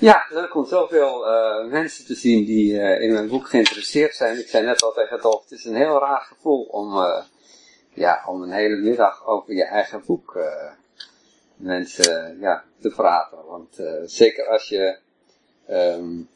Ja, leuk om zoveel uh, mensen te zien die uh, in mijn boek geïnteresseerd zijn. Ik zei net al tegen Dolf, het is een heel raar gevoel om, uh, ja, om een hele middag over je eigen boek mensen ja, te praten. Want zeker als je um,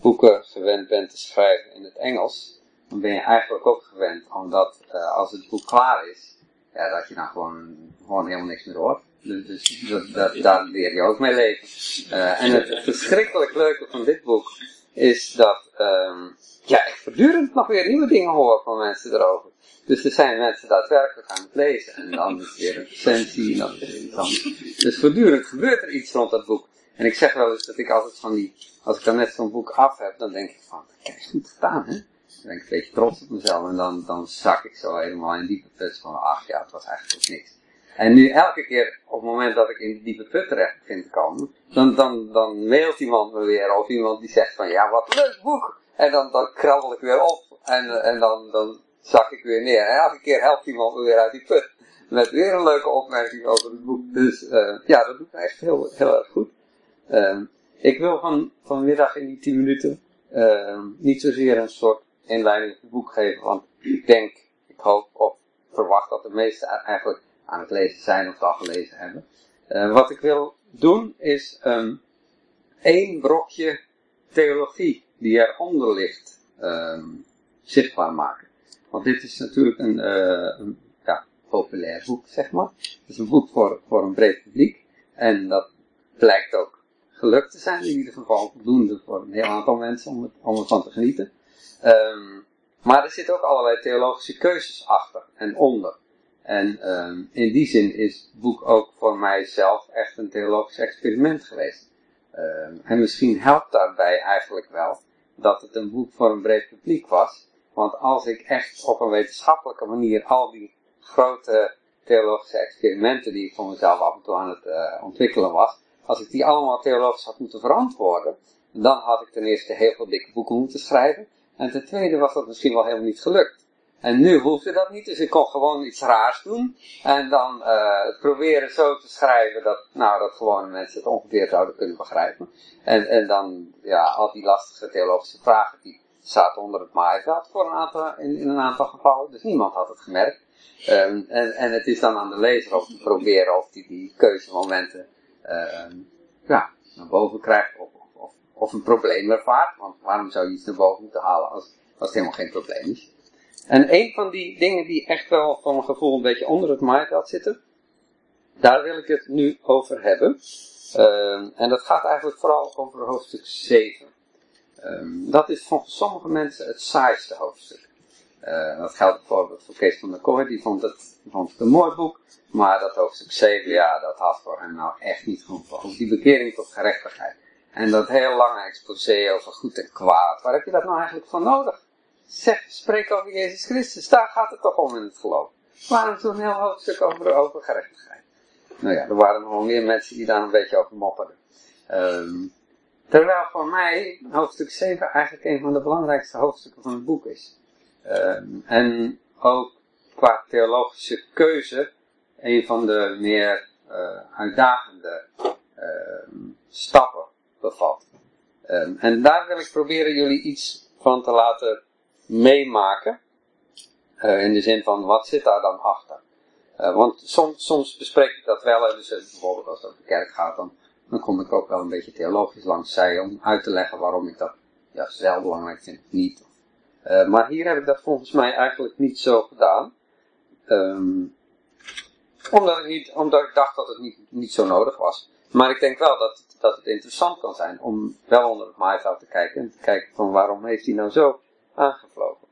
boeken gewend bent te schrijven in het Engels, dan ben je eigenlijk ook gewend, omdat als het boek klaar is, ja, dat je dan gewoon, gewoon helemaal niks meer hoort. Dus, dus dat, dat, daar leer je ook mee leven. Uh, en het verschrikkelijk leuke van dit boek is dat um, ja, ik voortdurend nog weer nieuwe dingen hoor van mensen erover. Dus er zijn mensen daadwerkelijk aan het lezen. En dan is weer een recensie en dan weer iets anders. Dus voortdurend gebeurt er iets rond dat boek. En ik zeg wel eens dat ik altijd van die, als ik dan net zo'n boek af heb, dan denk ik van, kijk, goed gedaan hè. Dan ben ik een beetje trots op mezelf en dan, dan zak ik zo helemaal in diepe put van, ach ja, het was eigenlijk ook niks. En nu elke keer op het moment dat ik in die diepe put terecht begin te komen, dan, dan, dan mailt iemand me weer of iemand die zegt van ja wat leuk boek. En dan, dan krabbel ik weer op en, en dan, dan zak ik weer neer. En elke keer helpt iemand me weer uit die put. Met weer een leuke opmerking over het boek. Dus uh, ja, dat doet me echt heel, heel erg goed. Uh, ik wil van, vanmiddag in die 10 minuten uh, niet zozeer een soort inleiding op het boek geven. Want ik denk, ik hoop of verwacht dat de meesten eigenlijk aan het lezen zijn of het al gelezen hebben. Uh, wat ik wil doen is um, één brokje theologie die eronder ligt um, zichtbaar maken. Want dit is natuurlijk een, uh, een ja, populair boek, zeg maar. Het is een boek voor, voor een breed publiek. En dat blijkt ook gelukt te zijn, in ieder geval voldoende voor een heel aantal mensen om, ervan te genieten. Um, maar er zitten ook allerlei theologische keuzes achter en onder. En um, in die zin is het boek ook voor mijzelf echt een theologisch experiment geweest. Um, en misschien helpt daarbij eigenlijk wel dat het een boek voor een breed publiek was. Want als ik echt op een wetenschappelijke manier al die grote theologische experimenten die ik voor mezelf af en toe aan het uh, ontwikkelen was, als ik die allemaal theologisch had moeten verantwoorden, dan had ik ten eerste heel veel dikke boeken moeten schrijven. En ten tweede was dat misschien wel helemaal niet gelukt. En nu hoefde dat niet, dus ik kon gewoon iets raars doen. En dan uh, proberen zo te schrijven dat, nou, dat gewone mensen het ongeveer zouden kunnen begrijpen. En, en dan, ja, al die lastige theologische vragen, die zaten onder het maaiveld voor een aantal, in, in een aantal gevallen. Dus niemand had het gemerkt. Um, en, en het is dan aan de lezer om te proberen of die die keuzemomenten, um, ja, naar boven krijgt. Of, of, of een probleem ervaart. Want waarom zou je iets naar boven moeten halen als, als het helemaal geen probleem is? En een van die dingen die echt wel van mijn gevoel een beetje onder het maaiveld zitten, daar wil ik het nu over hebben. Um, en dat gaat eigenlijk vooral over hoofdstuk 7. Um, dat is volgens sommige mensen het saaiste hoofdstuk. Uh, dat geldt bijvoorbeeld voor Kees van der Kooi, die vond het, vond het een mooi boek. Maar dat hoofdstuk 7, ja, dat had voor hem nou echt niet genoeg over die bekering tot gerechtigheid. En dat heel lange exposé over goed en kwaad, waar heb je dat nou eigenlijk voor nodig? Zeg, spreek over Jezus Christus. Daar gaat het toch om in het geloof. Waarom zo'n heel hoofdstuk over, over gerechtigheid? Nou ja, er waren nog wel meer mensen die daar een beetje over mopperden. Um, terwijl voor mij hoofdstuk 7 eigenlijk een van de belangrijkste hoofdstukken van het boek is. Um, en ook qua theologische keuze een van de meer uh, uitdagende uh, stappen bevat. En daar wil ik proberen jullie iets van te laten meemaken. Uh, in de zin van, wat zit daar dan achter? Uh, want soms, soms bespreek ik dat wel, dus uh, bijvoorbeeld als het over de kerk gaat, dan, dan kom ik ook wel een beetje theologisch langs zij om uit te leggen waarom ik dat ja, wel belangrijk vind of niet. maar hier heb ik dat volgens mij eigenlijk niet zo gedaan. Um, omdat, ik niet, omdat ik dacht dat het niet, niet zo nodig was. Maar ik denk wel dat, dat het interessant kan zijn om wel onder het maaiveld te kijken en te kijken van waarom heeft hij nou zo aangevlogen.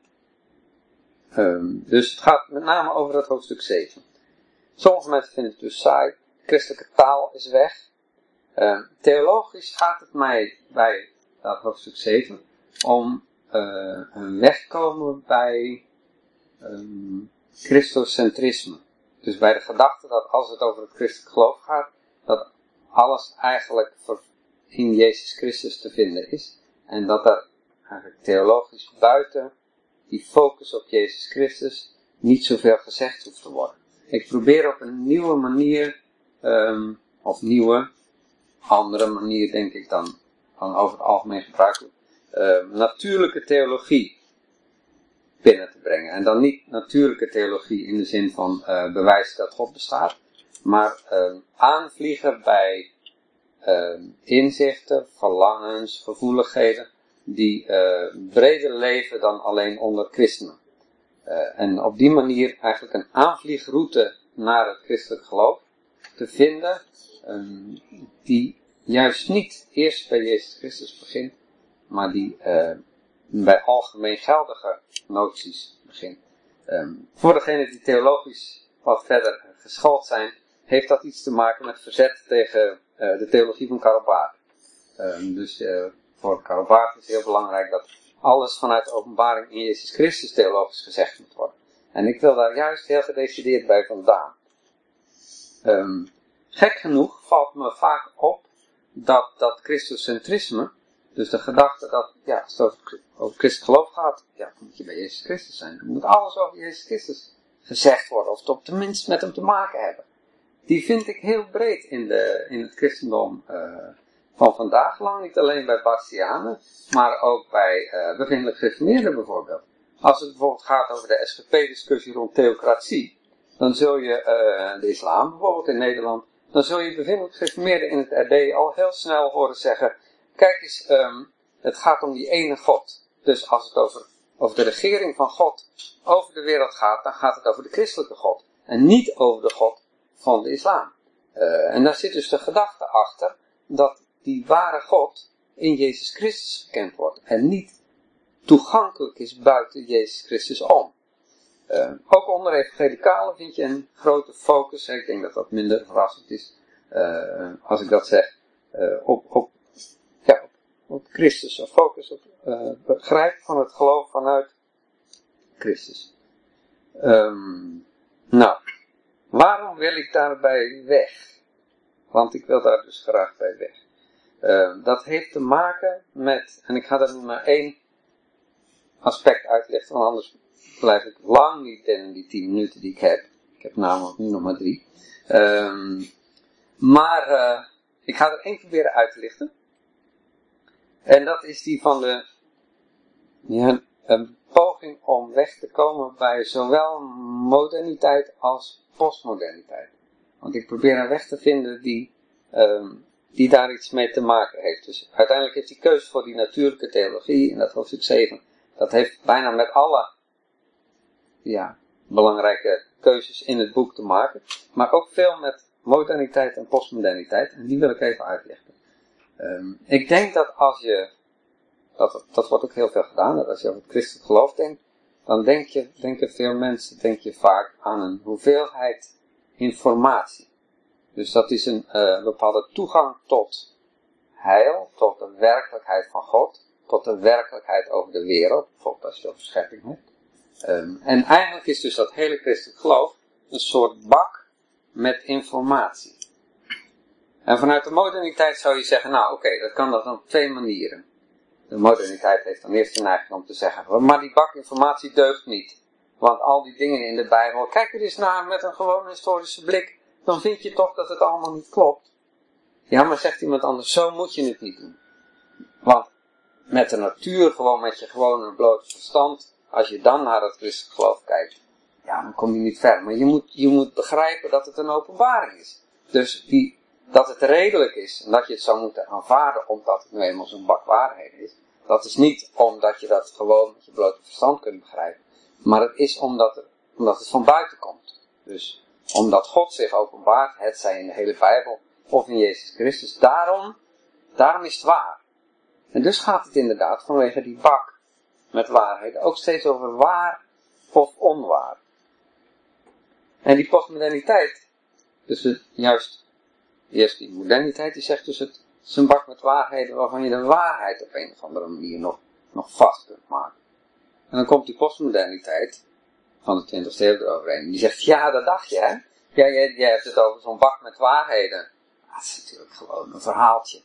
Um, dus het gaat met name over het hoofdstuk 7. Sommige mensen vinden het dus saai. Christelijke taal is weg. Um, theologisch gaat het mij bij dat hoofdstuk 7 om uh, een wegkomen bij um, Christocentrisme. Dus bij de gedachte dat als het over het christelijk geloof gaat, dat alles eigenlijk in Jezus Christus te vinden is. En dat er eigenlijk theologisch buiten die focus op Jezus Christus niet zoveel gezegd hoeft te worden. Ik probeer op een nieuwe manier, um, of nieuwe, andere manier, denk ik, dan, dan over het algemeen gebruikelijk, uh, natuurlijke theologie binnen te brengen. En dan niet natuurlijke theologie in de zin van uh, bewijs dat God bestaat, maar uh, aanvliegen bij inzichten, verlangens, gevoeligheden, die breder leven dan alleen onder christenen. en op die manier eigenlijk een aanvliegroute naar het christelijk geloof te vinden, um, die juist niet eerst bij Jezus Christus begint, maar die uh, bij algemeen geldige noties begint. Um, voor degenen die theologisch wat verder geschoold zijn, heeft dat iets te maken met verzet tegen de theologie van Karl Um, dus uh, voor Karl is heel belangrijk dat alles vanuit de openbaring in Jezus Christus theologisch gezegd moet worden. En ik wil daar juist heel gedecideerd bij vandaan. Um, gek genoeg valt me vaak op dat dat Christocentrisme, dus de gedachte dat, ja, als het over, christelijk geloof gaat, ja, dan moet je bij Jezus Christus zijn. Dan moet alles over Jezus Christus gezegd worden, of het op tenminste met hem te maken hebben. Die vind ik heel breed in, de, in het christendom uh, van vandaag, lang niet alleen bij Bartianen, maar ook bij uh, bevindelijk gereformeerden bijvoorbeeld. Als het bijvoorbeeld gaat over de SGP-discussie rond theocratie, dan zul je uh, de islam bijvoorbeeld in Nederland, dan zul je bevindelijk gereformeerden in het RD al heel snel horen zeggen, kijk eens, um, het gaat om die ene God. Dus als het over, over de regering van God over de wereld gaat, dan gaat het over de christelijke God. En niet over de God van de islam. Uh, en daar zit dus de gedachte achter dat die ware God in Jezus Christus gekend wordt. En niet toegankelijk is buiten Jezus Christus om. Uh, ook onder evangelicalen vind je een grote focus, ik denk dat dat minder verrassend is uh, als ik dat zeg, uh, op, op, ja, op, Christus, een focus op begrijp van het geloof vanuit Christus. Um, nou, waarom wil ik daarbij weg? Want ik wil daar dus graag bij weg. Uh, dat heeft te maken met, en ik ga er maar één aspect uitleggen, want anders blijf ik lang niet binnen die 10 minuten die ik heb. Ik heb namelijk nu nog maar drie. Um, maar uh, ik ga er één proberen uit te lichten. En dat is die van de ja, een poging om weg te komen bij zowel moderniteit als postmoderniteit. Want ik probeer een weg te vinden die, um, die daar iets mee te maken heeft. Dus uiteindelijk heeft die keuze voor die natuurlijke theologie in dat hoofdstuk 7, dat heeft bijna met alle ja, belangrijke keuzes in het boek te maken. Maar ook veel met moderniteit en postmoderniteit. En die wil ik even uitleggen. Um, ik denk dat als je, dat, dat wordt ook heel veel gedaan, dat als je over het christelijk geloof denkt, dan denk je, denken veel mensen, denk je vaak aan een hoeveelheid informatie. Dus dat is een uh, bepaalde toegang tot heil, tot de werkelijkheid van God, tot de werkelijkheid over de wereld, bijvoorbeeld als je over schepping hebt. Um, en eigenlijk is dus dat hele christelijk geloof een soort bak met informatie. En vanuit de moderniteit zou je zeggen, nou oké, dat kan dat op twee manieren. De moderniteit heeft dan eerst de neiging om te zeggen, maar die bak informatie deugt niet. Want al die dingen in de Bijbel, kijk er eens naar met een gewone historische blik, dan vind je toch dat het allemaal niet klopt. Ja, maar zegt iemand anders, zo moet je het niet doen. Want met de natuur, gewoon met je gewone blote verstand, als je dan naar het christelijk geloof kijkt, ja, dan kom je niet ver. Maar je moet, je moet begrijpen dat het een openbaring is. Dus die, dat het redelijk is en dat je het zou moeten aanvaarden omdat het nu eenmaal zo'n bak waarheid is. Dat is niet omdat je dat gewoon met je blote verstand kunt begrijpen. Maar het is omdat, er, omdat het van buiten komt. Dus omdat God zich openbaart, het zij in de hele Bijbel of in Jezus Christus. Daarom, daarom is het waar. En dus gaat het inderdaad vanwege die bak met waarheid ook steeds over waar of onwaar. En die postmoderniteit, dus juist eerst die moderniteit, die zegt dus het is een bak met waarheden waarvan je de waarheid op een of andere manier nog, nog vast kunt maken. En dan komt die postmoderniteit van de 20e eeuw eroverheen. Die zegt, ja, dat dacht je, hè? Ja, jij, hebt het over zo'n bak met waarheden. Dat is natuurlijk gewoon een verhaaltje.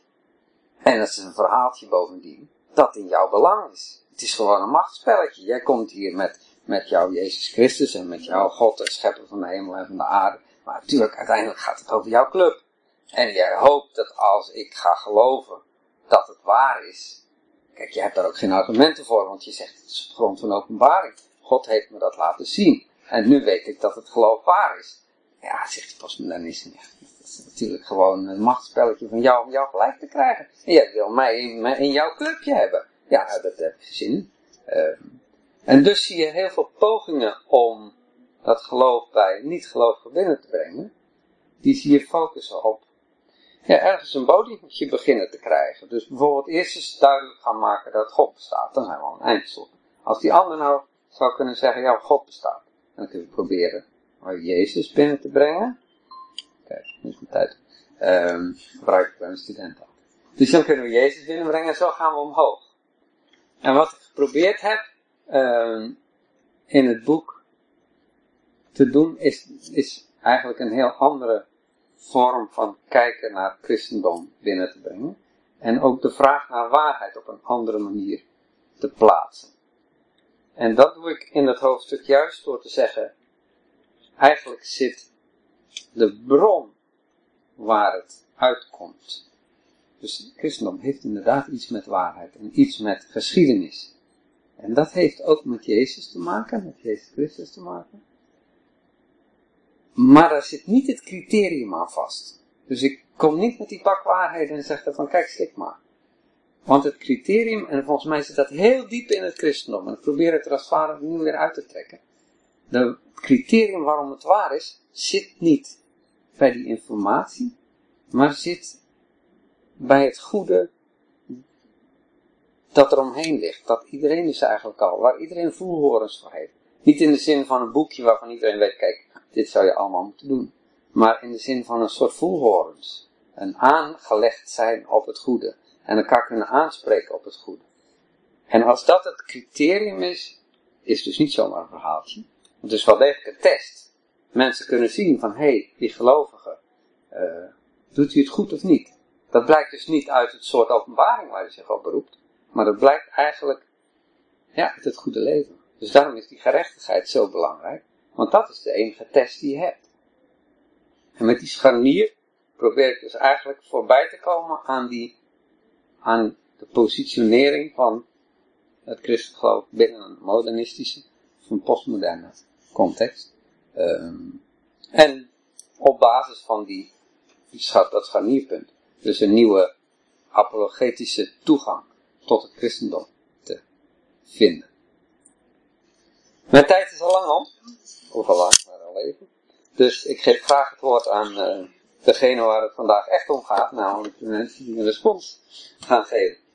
En dat is een verhaaltje bovendien dat in jouw belang is. Het is gewoon een machtsspelletje. Jij komt hier met, met jouw Jezus Christus en met jouw God, de schepper van de hemel en van de aarde. Maar natuurlijk, uiteindelijk gaat het over jouw club. En jij hoopt dat als ik ga geloven dat het waar is. Kijk, je hebt daar ook geen argumenten voor, want je zegt het is op grond van openbaring. God heeft me dat laten zien. En nu weet ik dat het geloof waar is. Ja, zegt de postmodernist. Dat is natuurlijk gewoon een machtsspelletje van jou om jou gelijk te krijgen. En jij wil mij in, jouw clubje hebben. Ja, dat heb je zin. Uh, en dus zie je heel veel pogingen om dat geloof bij niet-gelovigen binnen te brengen. Die zie je focussen op ja, ergens een bodempje beginnen te krijgen. Dus bijvoorbeeld eerst eens duidelijk gaan maken dat God bestaat. Dan zijn we al een eindstop. Als die ander nou zou kunnen zeggen, ja, God bestaat. Dan kunnen we proberen Jezus binnen te brengen. Kijk, nu is mijn tijd. Um, gebruik ik bij een student al. Dus dan kunnen we Jezus binnenbrengen en zo gaan we omhoog. En wat ik geprobeerd heb um, in het boek te doen, is, is eigenlijk een heel andere vorm van kijken naar christendom binnen te brengen. En ook de vraag naar waarheid op een andere manier te plaatsen. En dat doe ik in het hoofdstuk juist door te zeggen, eigenlijk zit de bron waar het uitkomt. Dus christendom heeft inderdaad iets met waarheid en iets met geschiedenis. En dat heeft ook met Jezus te maken, met Jezus Christus te maken. Maar daar zit niet het criterium aan vast. Dus ik kom niet met die pak waarheden en zeg van kijk, slik maar. Want het criterium, en volgens mij zit dat heel diep in het christendom, en ik probeer het er als vader nu weer uit te trekken. Het criterium waarom het waar is, zit niet bij die informatie, maar zit bij het goede dat er omheen ligt. Dat iedereen is eigenlijk al, waar iedereen voelhorens voor heeft. Niet in de zin van een boekje waarvan iedereen weet, kijk, dit zou je allemaal moeten doen. Maar in de zin van een soort voelhorens. Een aangelegd zijn op het goede. En elkaar kunnen aanspreken op het goede. En als dat het criterium is, is dus niet zomaar een verhaaltje. Het is wel degelijk een test. Mensen kunnen zien van, hé, hey, die gelovige, uh, doet hij het goed of niet? Dat blijkt dus niet uit het soort openbaring waar hij zich op beroept. Maar dat blijkt eigenlijk, ja, uit het goede leven. Dus daarom is die gerechtigheid zo belangrijk. Want dat is de enige test die je hebt. En met die scharnier probeer ik dus eigenlijk voorbij te komen aan die, aan de positionering van het christelijk binnen een modernistische of een postmoderne context. Um, en op basis van die, dat scharnierpunt, dus een nieuwe apologetische toegang tot het christendom te vinden. Mijn tijd is al lang om. Of al lang, maar al even. Dus ik geef graag het woord aan uh, degene waar het vandaag echt om gaat, namelijk de mensen die een respons gaan geven.